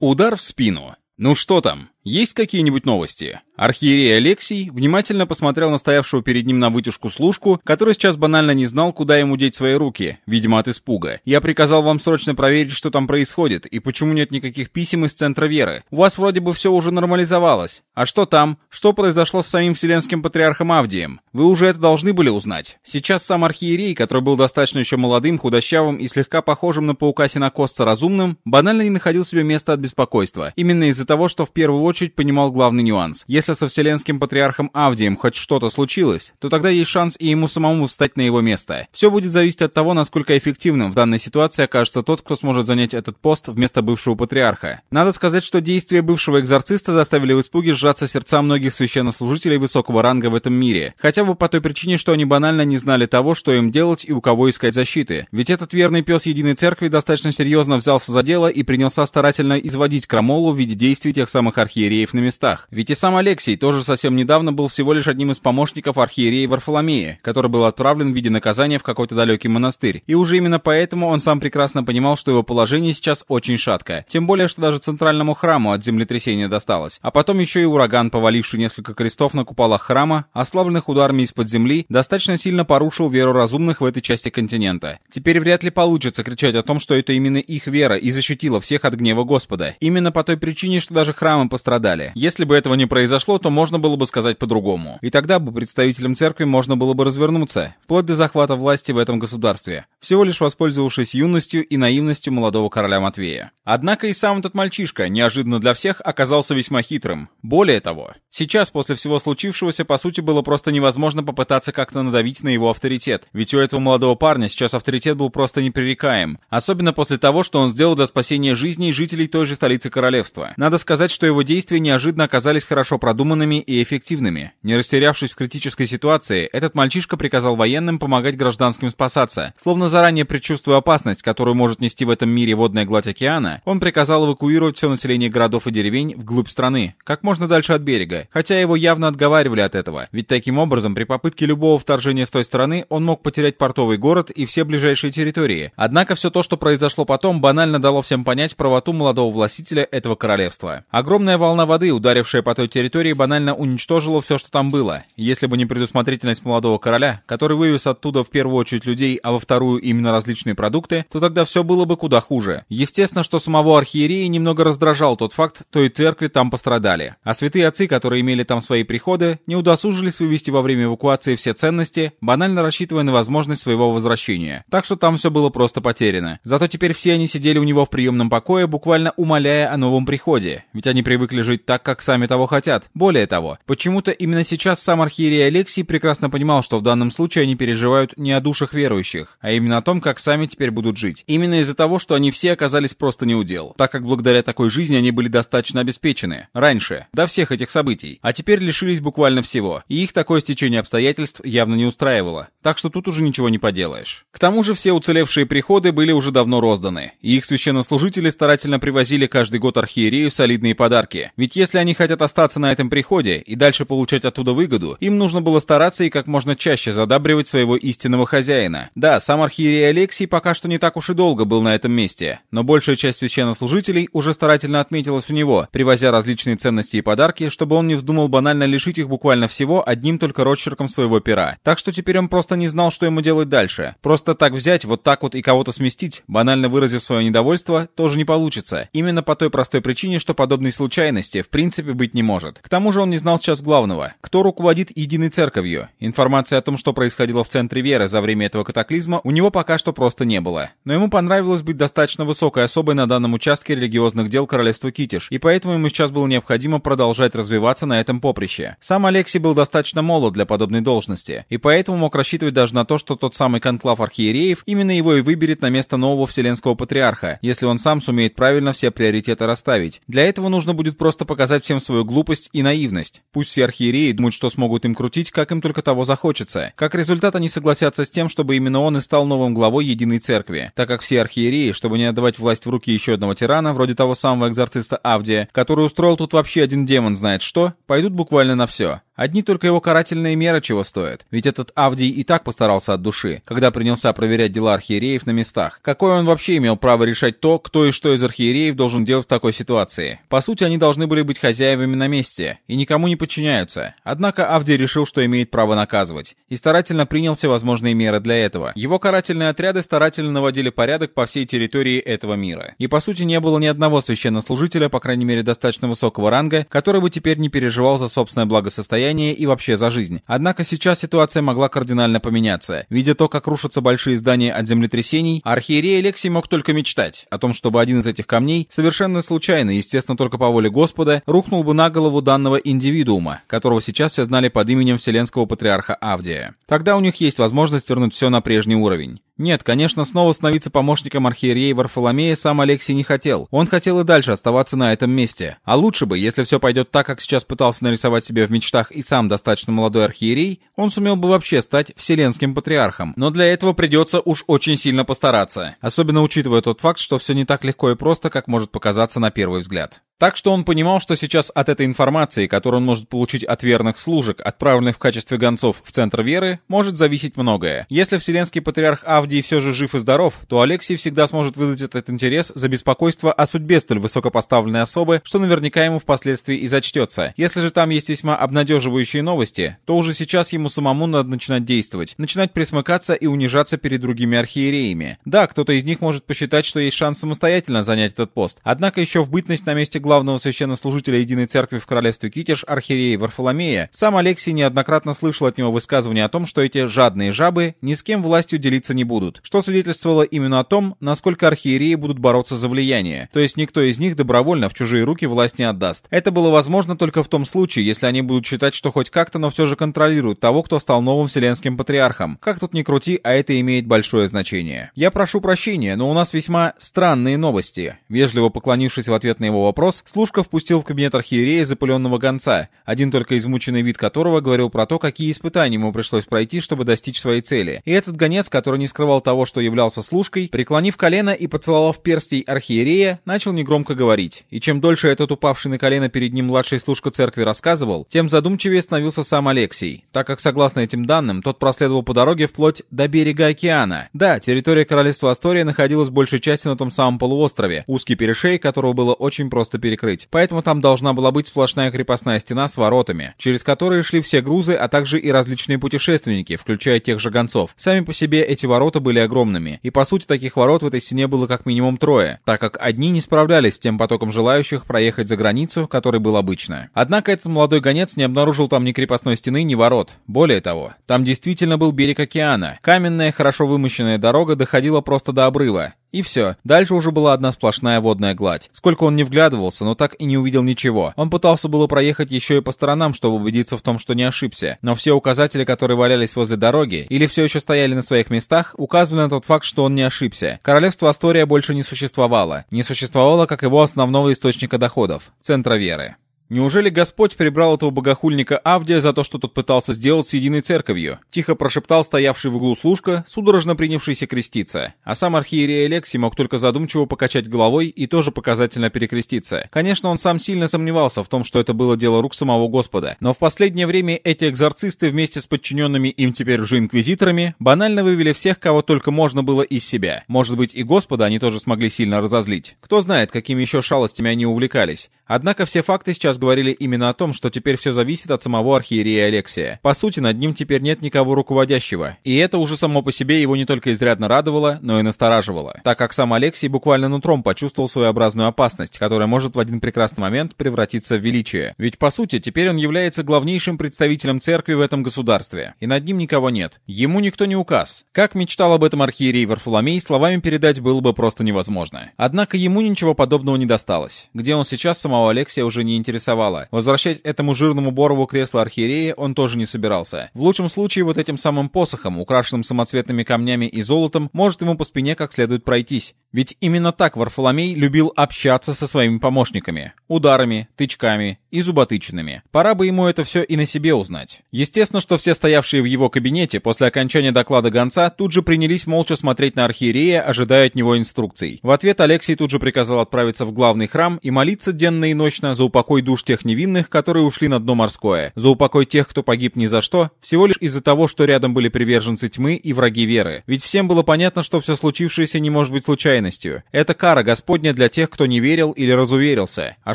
Удар в спину. Ну что там, есть какие-нибудь новости? Архиерей Алексий внимательно посмотрел на стоявшего перед ним на вытяжку служку, который сейчас банально не знал, куда ему деть свои руки, видимо, от испуга. Я приказал вам срочно проверить, что там происходит, и почему нет никаких писем из Центра Веры. У вас вроде бы все уже нормализовалось. А что там? Что произошло с самим Вселенским Патриархом Авдием? Вы уже это должны были узнать. Сейчас сам архиерей, который был достаточно еще молодым, худощавым и слегка похожим на паука синокосца разумным, банально не находил себе места от беспокойства. Именно из-за того, что в первую очередь понимал главный нюанс. Если со Вселенским Патриархом Авдием хоть что-то случилось, то тогда есть шанс и ему самому встать на его место. Все будет зависеть от того, насколько эффективным в данной ситуации окажется тот, кто сможет занять этот пост вместо бывшего патриарха. Надо сказать, что действия бывшего экзорциста заставили в испуге сжаться сердца многих священнослужителей высокого ранга в этом мире. Хотя бы по той причине, что они банально не знали того, что им делать и у кого искать защиты. Ведь этот верный пес Единой Церкви достаточно серьезно взялся за дело и принялся старательно изводить крамолу в виде действий тех самых архиереев на местах. Ведь и сам Алексей тоже совсем недавно был всего лишь одним из помощников архиерея Варфоломея, который был отправлен в виде наказания в какой-то далекий монастырь. И уже именно поэтому он сам прекрасно понимал, что его положение сейчас очень шатко. Тем более, что даже центральному храму от землетрясения досталось. А потом еще и ураган, поваливший несколько крестов на куполах храма, ослабленных ударами из-под земли, достаточно сильно порушил веру разумных в этой части континента. Теперь вряд ли получится кричать о том, что это именно их вера и защитила всех от гнева Господа. Именно по той причине, что даже храмы пострадали. Если бы этого не произошло, то можно было бы сказать по-другому. И тогда бы представителям церкви можно было бы развернуться, вплоть до захвата власти в этом государстве, всего лишь воспользовавшись юностью и наивностью молодого короля Матвея. Однако и сам этот мальчишка, неожиданно для всех, оказался весьма хитрым. Более того, сейчас, после всего случившегося, по сути, было просто невозможно попытаться как-то надавить на его авторитет, ведь у этого молодого парня сейчас авторитет был просто непререкаем, особенно после того, что он сделал для спасения жизней жителей той же столицы королевства. Надо сказать, что его действия неожиданно оказались хорошо продуманными и эффективными. Не растерявшись в критической ситуации, этот мальчишка приказал военным помогать гражданским спасаться. Словно заранее предчувствуя опасность, которую может нести в этом мире водная гладь океана, он приказал эвакуировать все население городов и деревень вглубь страны, как можно дальше от берега, хотя его явно отговаривали от этого, ведь таким образом при попытке любого вторжения с той стороны он мог потерять портовый город и все ближайшие территории. Однако все то, что произошло потом, банально дало всем понять правоту молодого властителя этого королевства. Огромная волна воды, ударившая по той территории, банально уничтожила все, что там было. Если бы не предусмотрительность молодого короля, который вывез оттуда в первую очередь людей, а во вторую именно различные продукты, то тогда все было бы куда хуже. Естественно, что самого архиерея немного раздражал тот факт, то и церкви там пострадали. А святые отцы, которые имели там свои приходы, не удосужились вывести во время эвакуации все ценности, банально рассчитывая на возможность своего возвращения. Так что там все было просто потеряно. Зато теперь все они сидели у него в приемном покое, буквально умоляя о новом приходе. Ведь они привыкли жить так, как сами того хотят. Более того, почему-то именно сейчас сам архиерей Алексий прекрасно понимал, что в данном случае они переживают не о душах верующих, а именно о том, как сами теперь будут жить. Именно из-за того, что они все оказались просто неудел, так как благодаря такой жизни они были достаточно обеспечены. Раньше, до всех этих событий. А теперь лишились буквально всего. И их такое стечение обстоятельств явно не устраивало. Так что тут уже ничего не поделаешь. К тому же все уцелевшие приходы были уже давно розданы. И их священнослужители старательно привозили каждый год архиерею солидные подарки. Ведь если они хотят остаться на этом приходе и дальше получать оттуда выгоду, им нужно было стараться и как можно чаще задабривать своего истинного хозяина. Да, сам архиерей Алексий пока что не так уж и долго был на этом месте, но большая часть священнослужителей уже старательно отметилась у него, привозя различные ценности и подарки, чтобы он не вздумал банально лишить их буквально всего одним только росчерком своего пера. Так что теперь он просто не знал, что ему делать дальше. Просто так взять, вот так вот и кого-то сместить, банально выразив свое недовольство, тоже не получится. Именно по той простой причине, что подобной случайности в принципе быть не может. К тому же он не знал сейчас главного. Кто руководит единой церковью? Информации о том, что происходило в центре веры за время этого катаклизма, у него пока что просто не было. Но ему понравилось быть достаточно высокой особой на данном участке религиозных дел королевства Китиш, и поэтому ему сейчас было необходимо продолжать развиваться на этом поприще. Сам Алексей был достаточно молод для подобной должности, и поэтому мог рассчитывать даже на то, что тот самый конклав архиереев именно его и выберет на место нового вселенского патриарха, если он сам сумеет правильно все приоритеты расставить. Для этого нужно будет просто показать всем свою глупость и наивность. Пусть все архиереи думают, что смогут им крутить, как им только того захочется. Как результат, они согласятся с тем, чтобы именно он и стал новым главой единой церкви, так как все архиереи, чтобы не отдавать власть в руки еще одного тирана, вроде того самого экзорциста Авдия, который устроил тут вообще один демон знает что, пойдут буквально на все. Одни только его карательные меры чего стоят. Ведь этот Авдий и так постарался от души, когда принялся проверять дела архиереев на местах. Какое он вообще имел право решать то, кто и что из архиереев должен делать в такой ситуации? По сути, они должны были быть хозяевами на месте и никому не подчиняются. Однако Авдий решил, что имеет право наказывать, и старательно принял все возможные меры для этого. Его карательные отряды старательно наводили порядок по всей территории этого мира. И по сути не было ни одного священнослужителя, по крайней мере достаточно высокого ранга, который бы теперь не переживал за собственное благосостояние и вообще за жизнь. Однако сейчас ситуация могла кардинально поменяться. Видя то, как рушатся большие здания от землетрясений, архиерей Алексий мог только мечтать о том, чтобы один из этих камней, совершенно случайно, естественно только по воле Господа, рухнул бы на голову данного индивидуума, которого сейчас все знали под именем Вселенского Патриарха Авдия. Тогда у них есть возможность вернуть все на прежний уровень. Нет, конечно, снова становиться помощником архиерея Варфоломея сам Алексей не хотел. Он хотел и дальше оставаться на этом месте. А лучше бы, если все пойдет так, как сейчас пытался нарисовать себе в мечтах и сам достаточно молодой архиерей, он сумел бы вообще стать вселенским патриархом. Но для этого придется уж очень сильно постараться. Особенно учитывая тот факт, что все не так легко и просто, как может показаться на первый взгляд. Так что он понимал, что сейчас от этой информации, которую он может получить от верных служек, отправленных в качестве гонцов в Центр Веры, может зависеть многое. Если Вселенский Патриарх Авдий все же жив и здоров, то Алексей всегда сможет выдать этот интерес за беспокойство о судьбе столь высокопоставленной особы, что наверняка ему впоследствии и зачтется. Если же там есть весьма обнадеживающие новости, то уже сейчас ему самому надо начинать действовать, начинать присмыкаться и унижаться перед другими архиереями. Да, кто-то из них может посчитать, что есть шанс самостоятельно занять этот пост, однако еще в бытность на месте главного священнослужителя Единой Церкви в Королевстве Китеж, архиерея Варфоломея, сам Алексей неоднократно слышал от него высказывания о том, что эти жадные жабы ни с кем властью делиться не будут, что свидетельствовало именно о том, насколько архиереи будут бороться за влияние, то есть никто из них добровольно в чужие руки власть не отдаст. Это было возможно только в том случае, если они будут считать, что хоть как-то, но все же контролируют того, кто стал новым вселенским патриархом. Как тут ни крути, а это имеет большое значение. Я прошу прощения, но у нас весьма странные новости. Вежливо поклонившись в ответ на его вопрос, служка Ловко впустил в кабинет архиерея запыленного гонца, один только измученный вид которого говорил про то, какие испытания ему пришлось пройти, чтобы достичь своей цели. И этот гонец, который не скрывал того, что являлся служкой, преклонив колено и поцеловав перстей архиерея, начал негромко говорить. И чем дольше этот упавший на колено перед ним младший служка церкви рассказывал, тем задумчивее становился сам Алексей, так как, согласно этим данным, тот проследовал по дороге вплоть до берега океана. Да, территория королевства Астория находилась большей частью на том самом полуострове, узкий перешей которого было очень просто перекрыть поэтому там должна была быть сплошная крепостная стена с воротами, через которые шли все грузы, а также и различные путешественники, включая тех же гонцов. Сами по себе эти ворота были огромными, и по сути таких ворот в этой стене было как минимум трое, так как одни не справлялись с тем потоком желающих проехать за границу, который был обычно. Однако этот молодой гонец не обнаружил там ни крепостной стены, ни ворот. Более того, там действительно был берег океана. Каменная, хорошо вымощенная дорога доходила просто до обрыва, и все. Дальше уже была одна сплошная водная гладь. Сколько он не вглядывался, но так и не увидел ничего. Он пытался было проехать еще и по сторонам, чтобы убедиться в том, что не ошибся. Но все указатели, которые валялись возле дороги, или все еще стояли на своих местах, указывали на тот факт, что он не ошибся. Королевство Астория больше не существовало. Не существовало как его основного источника доходов — центра веры. Неужели Господь прибрал этого богохульника Авдия за то, что тот пытался сделать с единой церковью? Тихо прошептал стоявший в углу служка, судорожно принявшийся креститься. А сам архиерей Алексий мог только задумчиво покачать головой и тоже показательно перекреститься. Конечно, он сам сильно сомневался в том, что это было дело рук самого Господа. Но в последнее время эти экзорцисты вместе с подчиненными им теперь уже инквизиторами банально вывели всех, кого только можно было из себя. Может быть и Господа они тоже смогли сильно разозлить. Кто знает, какими еще шалостями они увлекались. Однако все факты сейчас говорили именно о том, что теперь все зависит от самого архиерея Алексия. По сути, над ним теперь нет никого руководящего. И это уже само по себе его не только изрядно радовало, но и настораживало, так как сам Алексей буквально нутром почувствовал своеобразную опасность, которая может в один прекрасный момент превратиться в величие. Ведь по сути, теперь он является главнейшим представителем церкви в этом государстве, и над ним никого нет. Ему никто не указ. Как мечтал об этом архиерей Варфоломей, словами передать было бы просто невозможно. Однако ему ничего подобного не досталось. Где он сейчас, самого Алексия уже не интересовало. Возвращать этому жирному Борову кресло архиерея он тоже не собирался. В лучшем случае вот этим самым посохом, украшенным самоцветными камнями и золотом, может ему по спине как следует пройтись. Ведь именно так Варфоломей любил общаться со своими помощниками. Ударами, тычками и зуботычинами. Пора бы ему это все и на себе узнать. Естественно, что все стоявшие в его кабинете после окончания доклада гонца тут же принялись молча смотреть на архиерея, ожидая от него инструкций. В ответ Алексей тут же приказал отправиться в главный храм и молиться денно и ночно за упокой душ душ тех невинных, которые ушли на дно морское, за упокой тех, кто погиб ни за что, всего лишь из-за того, что рядом были приверженцы тьмы и враги веры. Ведь всем было понятно, что все случившееся не может быть случайностью. Это кара Господня для тех, кто не верил или разуверился. А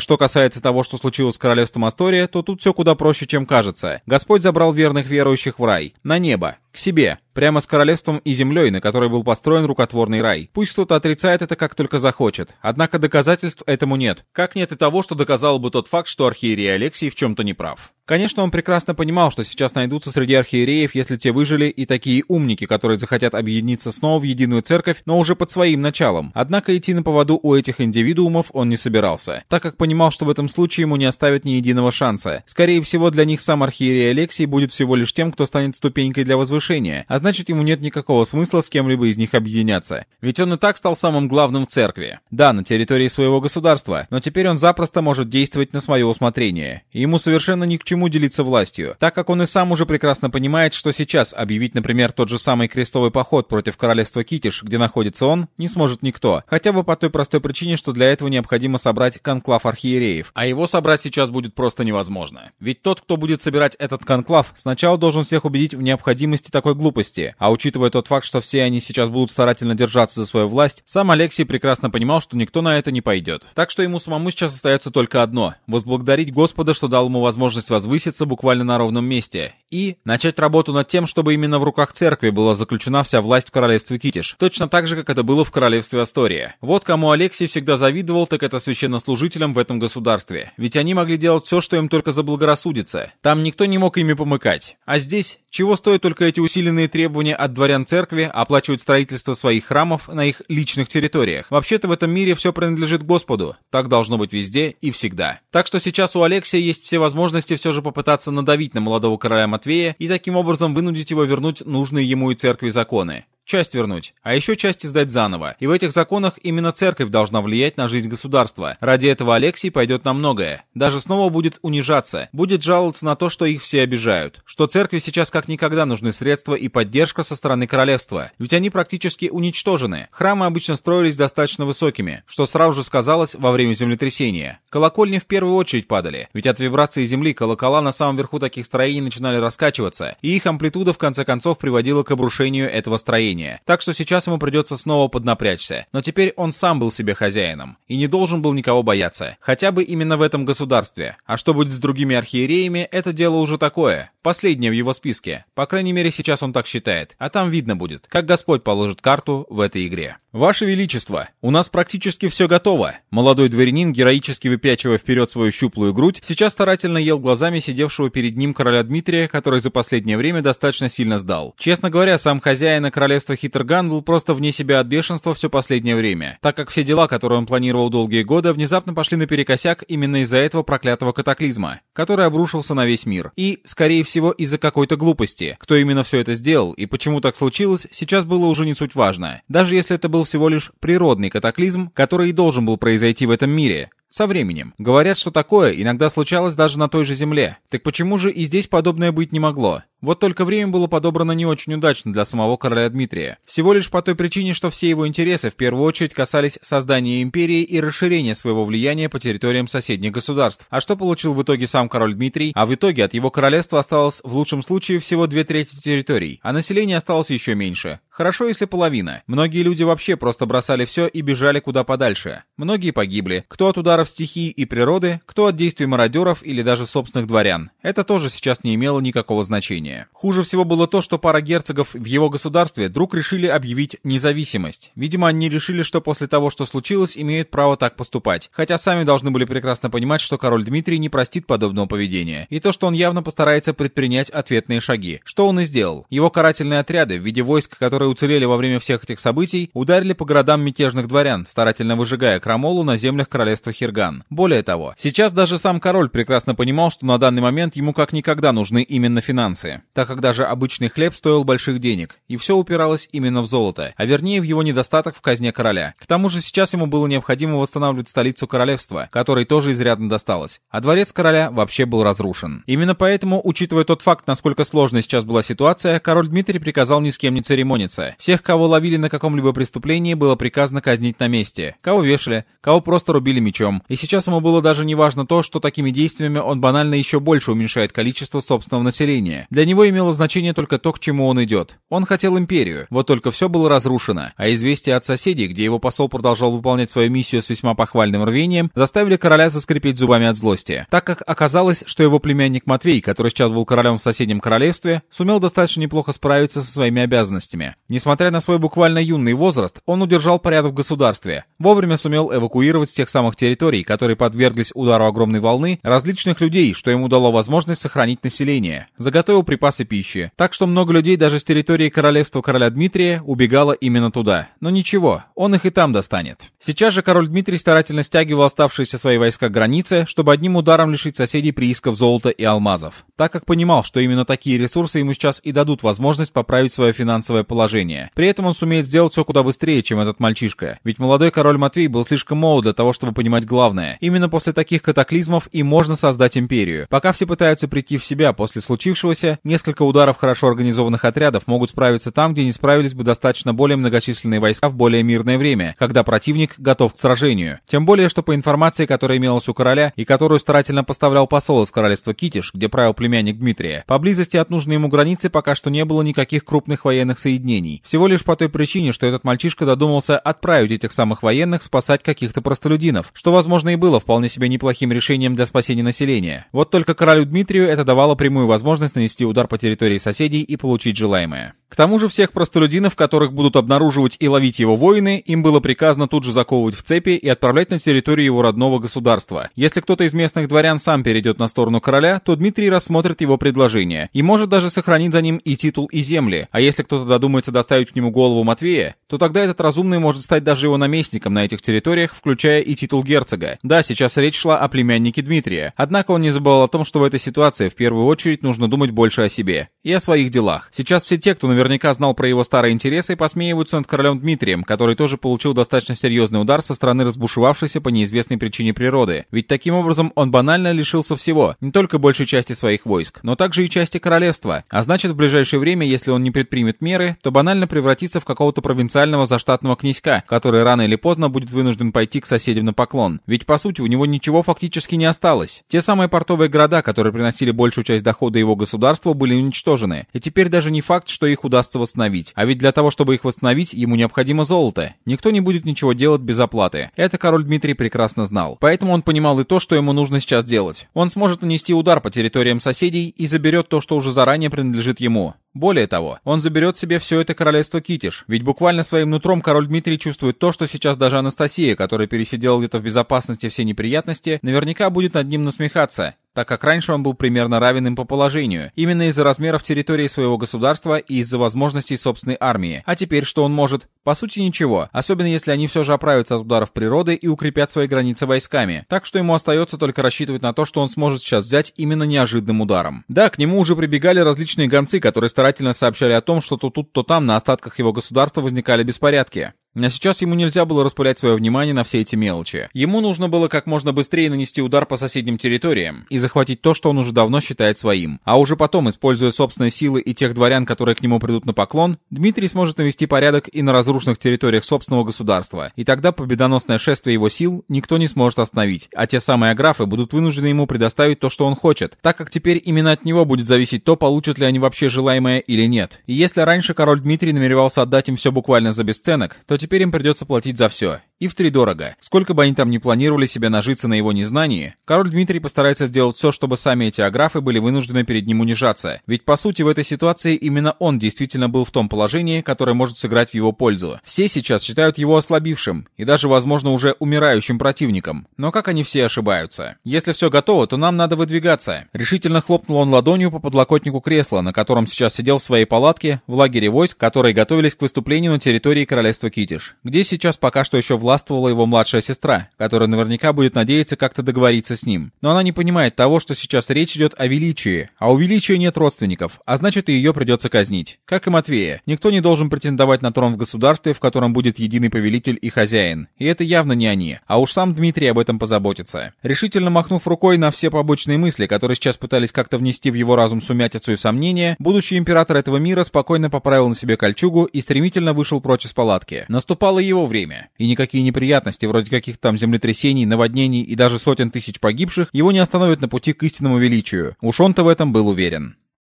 что касается того, что случилось с королевством Астория, то тут все куда проще, чем кажется. Господь забрал верных верующих в рай, на небо, к себе, прямо с королевством и землей, на которой был построен рукотворный рай. Пусть кто-то отрицает это как только захочет, однако доказательств этому нет. Как нет и того, что доказал бы тот факт, что архиерей Алексий в чем-то не прав. Конечно, он прекрасно понимал, что сейчас найдутся среди архиереев, если те выжили, и такие умники, которые захотят объединиться снова в единую церковь, но уже под своим началом. Однако идти на поводу у этих индивидуумов он не собирался, так как понимал, что в этом случае ему не оставят ни единого шанса. Скорее всего, для них сам архиерей Алексий будет всего лишь тем, кто станет ступенькой для возвышения, а значит ему нет никакого смысла с кем-либо из них объединяться. Ведь он и так стал самым главным в церкви. Да, на территории своего государства, но теперь он запросто может действовать на свое усмотрение. И ему совершенно ни к чему делиться властью, так как он и сам уже прекрасно понимает, что сейчас объявить, например, тот же самый крестовый поход против королевства Китиш, где находится он, не сможет никто. Хотя бы по той простой причине, что для этого необходимо собрать конклав архиереев. А его собрать сейчас будет просто невозможно. Ведь тот, кто будет собирать этот конклав, сначала должен всех убедить в необходимости такой глупости, а учитывая тот факт, что все они сейчас будут старательно держаться за свою власть, сам Алексей прекрасно понимал, что никто на это не пойдет. Так что ему самому сейчас остается только одно — возблагодарить Господа, что дал ему возможность возвыситься буквально на ровном месте, и начать работу над тем, чтобы именно в руках церкви была заключена вся власть в королевстве Китиш, точно так же, как это было в королевстве Астория. Вот кому Алексей всегда завидовал, так это священнослужителям в этом государстве, ведь они могли делать все, что им только заблагорассудится. Там никто не мог ими помыкать. А здесь, чего стоят только эти усиленные требования от дворян церкви оплачивать строительство своих храмов на их личных территориях. Вообще-то в этом мире все принадлежит Господу. Так должно быть везде и всегда. Так что сейчас у Алексия есть все возможности все попытаться надавить на молодого короля Матвея и таким образом вынудить его вернуть нужные ему и церкви законы часть вернуть, а еще часть издать заново. И в этих законах именно церковь должна влиять на жизнь государства. Ради этого Алексий пойдет на многое. Даже снова будет унижаться, будет жаловаться на то, что их все обижают. Что церкви сейчас как никогда нужны средства и поддержка со стороны королевства. Ведь они практически уничтожены. Храмы обычно строились достаточно высокими, что сразу же сказалось во время землетрясения. Колокольни в первую очередь падали, ведь от вибрации земли колокола на самом верху таких строений начинали раскачиваться, и их амплитуда в конце концов приводила к обрушению этого строения управления, так что сейчас ему придется снова поднапрячься. Но теперь он сам был себе хозяином и не должен был никого бояться, хотя бы именно в этом государстве. А что будет с другими архиереями, это дело уже такое. Последнее в его списке. По крайней мере, сейчас он так считает. А там видно будет, как Господь положит карту в этой игре. «Ваше Величество, у нас практически все готово!» Молодой дворянин, героически выпячивая вперед свою щуплую грудь, сейчас старательно ел глазами сидевшего перед ним короля Дмитрия, который за последнее время достаточно сильно сдал. Честно говоря, сам хозяин королевства Хитерган был просто вне себя от бешенства все последнее время, так как все дела, которые он планировал долгие годы, внезапно пошли наперекосяк именно из-за этого проклятого катаклизма, который обрушился на весь мир. И, скорее всего, из-за какой-то глупости. Кто именно все это сделал и почему так случилось, сейчас было уже не суть важно. Даже если это был всего лишь природный катаклизм, который и должен был произойти в этом мире. Со временем. Говорят, что такое иногда случалось даже на той же Земле. Так почему же и здесь подобное быть не могло? Вот только время было подобрано не очень удачно для самого короля Дмитрия. Всего лишь по той причине, что все его интересы в первую очередь касались создания империи и расширения своего влияния по территориям соседних государств. А что получил в итоге сам король Дмитрий? А в итоге от его королевства осталось в лучшем случае всего две трети территорий, а население осталось еще меньше. Хорошо, если половина. Многие люди вообще просто бросали все и бежали куда подальше. Многие погибли. Кто от ударов стихии и природы, кто от действий мародеров или даже собственных дворян. Это тоже сейчас не имело никакого значения. Хуже всего было то, что пара герцогов в его государстве вдруг решили объявить независимость. Видимо, они решили, что после того, что случилось, имеют право так поступать. Хотя сами должны были прекрасно понимать, что король Дмитрий не простит подобного поведения. И то, что он явно постарается предпринять ответные шаги. Что он и сделал. Его карательные отряды в виде войск, которые уцелели во время всех этих событий, ударили по городам мятежных дворян, старательно выжигая крамолу на землях королевства Хирган. Более того, сейчас даже сам король прекрасно понимал, что на данный момент ему как никогда нужны именно финансы так как даже обычный хлеб стоил больших денег, и все упиралось именно в золото, а вернее в его недостаток в казне короля. К тому же сейчас ему было необходимо восстанавливать столицу королевства, которой тоже изрядно досталось, а дворец короля вообще был разрушен. Именно поэтому, учитывая тот факт, насколько сложной сейчас была ситуация, король Дмитрий приказал ни с кем не церемониться, разница. Всех, кого ловили на каком-либо преступлении, было приказано казнить на месте. Кого вешали, кого просто рубили мечом. И сейчас ему было даже не важно то, что такими действиями он банально еще больше уменьшает количество собственного населения. Для него имело значение только то, к чему он идет. Он хотел империю, вот только все было разрушено. А известие от соседей, где его посол продолжал выполнять свою миссию с весьма похвальным рвением, заставили короля заскрипеть зубами от злости. Так как оказалось, что его племянник Матвей, который сейчас был королем в соседнем королевстве, сумел достаточно неплохо справиться со своими обязанностями. Несмотря на свой буквально юный возраст, он удержал порядок в государстве, вовремя сумел эвакуировать с тех самых территорий, которые подверглись удару огромной волны, различных людей, что ему дало возможность сохранить население, заготовил припасы пищи. Так что много людей даже с территории королевства короля Дмитрия убегало именно туда. Но ничего, он их и там достанет. Сейчас же король Дмитрий старательно стягивал оставшиеся свои войска к границе, чтобы одним ударом лишить соседей приисков золота и алмазов, так как понимал, что именно такие ресурсы ему сейчас и дадут возможность поправить свое финансовое положение. При этом он сумеет сделать все куда быстрее, чем этот мальчишка, ведь молодой король Матвей был слишком молод для того, чтобы понимать главное. Именно после таких катаклизмов и можно создать империю. Пока все пытаются прийти в себя после случившегося, несколько ударов хорошо организованных отрядов могут справиться там, где не справились бы достаточно более многочисленные войска в более мирное время, когда противник готов к сражению. Тем более, что по информации, которая имелась у короля и которую старательно поставлял посол из королевства Китиш, где правил племянник Дмитрия, поблизости от нужной ему границы пока что не было никаких крупных военных соединений. Всего лишь по той причине, что этот мальчишка додумался отправить этих самых военных спасать каких-то простолюдинов, что, возможно, и было вполне себе неплохим решением для спасения населения. Вот только королю Дмитрию это давало прямую возможность нанести удар по территории соседей и получить желаемое. К тому же всех простолюдинов, которых будут обнаруживать и ловить его воины, им было приказано тут же заковывать в цепи и отправлять на территорию его родного государства. Если кто-то из местных дворян сам перейдет на сторону короля, то Дмитрий рассмотрит его предложение и может даже сохранить за ним и титул, и земли. А если кто-то додумается доставить к нему голову Матвея, то тогда этот разумный может стать даже его наместником на этих территориях, включая и титул герцога. Да, сейчас речь шла о племяннике Дмитрия. Однако он не забывал о том, что в этой ситуации в первую очередь нужно думать больше о себе и о своих делах. Сейчас все те, кто наверняка знал про его старые интересы, посмеиваются над королем Дмитрием, который тоже получил достаточно серьезный удар со стороны разбушевавшейся по неизвестной причине природы. Ведь таким образом он банально лишился всего, не только большей части своих войск, но также и части королевства. А значит, в ближайшее время, если он не предпримет меры, то банально превратится в какого-то провинциального заштатного князька, который рано или поздно будет вынужден пойти к соседям на поклон. Ведь по сути у него ничего фактически не осталось. Те самые портовые города, которые приносили большую часть дохода его государству, были уничтожены. И теперь даже не факт, что их удастся восстановить. А ведь для того, чтобы их восстановить, ему необходимо золото. Никто не будет ничего делать без оплаты. Это король Дмитрий прекрасно знал. Поэтому он понимал и то, что ему нужно сейчас делать. Он сможет нанести удар по территориям соседей и заберет то, что уже заранее принадлежит ему. Более того, он заберет себе все это королевство Китиш, ведь буквально своим нутром король Дмитрий чувствует то, что сейчас даже Анастасия, которая пересидела где-то в безопасности все неприятности, наверняка будет над ним насмехаться, так как раньше он был примерно равен им по положению, именно из-за размеров территории своего государства и из-за возможностей собственной армии. А теперь что он может? По сути ничего, особенно если они все же оправятся от ударов природы и укрепят свои границы войсками. Так что ему остается только рассчитывать на то, что он сможет сейчас взять именно неожиданным ударом. Да, к нему уже прибегали различные гонцы, которые старательно сообщали о том, что то тут, то там на остатках его государства возникали беспорядки. А сейчас ему нельзя было распылять свое внимание на все эти мелочи. Ему нужно было как можно быстрее нанести удар по соседним территориям и захватить то, что он уже давно считает своим. А уже потом, используя собственные силы и тех дворян, которые к нему придут на поклон, Дмитрий сможет навести порядок и на разрушенных территориях собственного государства. И тогда победоносное шествие его сил никто не сможет остановить, а те самые аграфы будут вынуждены ему предоставить то, что он хочет, так как теперь именно от него будет зависеть то, получат ли они вообще желаемое или нет. И если раньше король Дмитрий намеревался отдать им все буквально за бесценок, то теперь им придется платить за все. И втридорого. Сколько бы они там ни планировали себе нажиться на его незнании, король Дмитрий постарается сделать все, чтобы сами эти аграфы были вынуждены перед ним унижаться. Ведь по сути в этой ситуации именно он действительно был в том положении, которое может сыграть в его пользу. Все сейчас считают его ослабившим и даже, возможно, уже умирающим противником. Но как они все ошибаются? Если все готово, то нам надо выдвигаться. Решительно хлопнул он ладонью по подлокотнику кресла, на котором сейчас сидел в своей палатке в лагере войск, которые готовились к выступлению на территории королевства Китиш. где сейчас пока что еще властвовала его младшая сестра, которая наверняка будет надеяться как-то договориться с ним. Но она не понимает того, что сейчас речь идет о величии, а у величия нет родственников, а значит и ее придется казнить. Как и Матвея, никто не должен претендовать на трон в государстве, в котором будет единый повелитель и хозяин. И это явно не они, а уж сам Дмитрий об этом позаботится. Решительно махнув рукой на все побочные мысли, которые сейчас пытались как-то внести в его разум сумятицу и сомнения, будущий император этого мира спокойно поправил на себе кольчугу и стремительно вышел прочь из палатки. Наступало его время, и никакие неприятности, вроде каких-то там землетрясений, наводнений и даже сотен тысяч погибших, его не остановят на пути к истинному величию. Уж он-то в этом был уверен.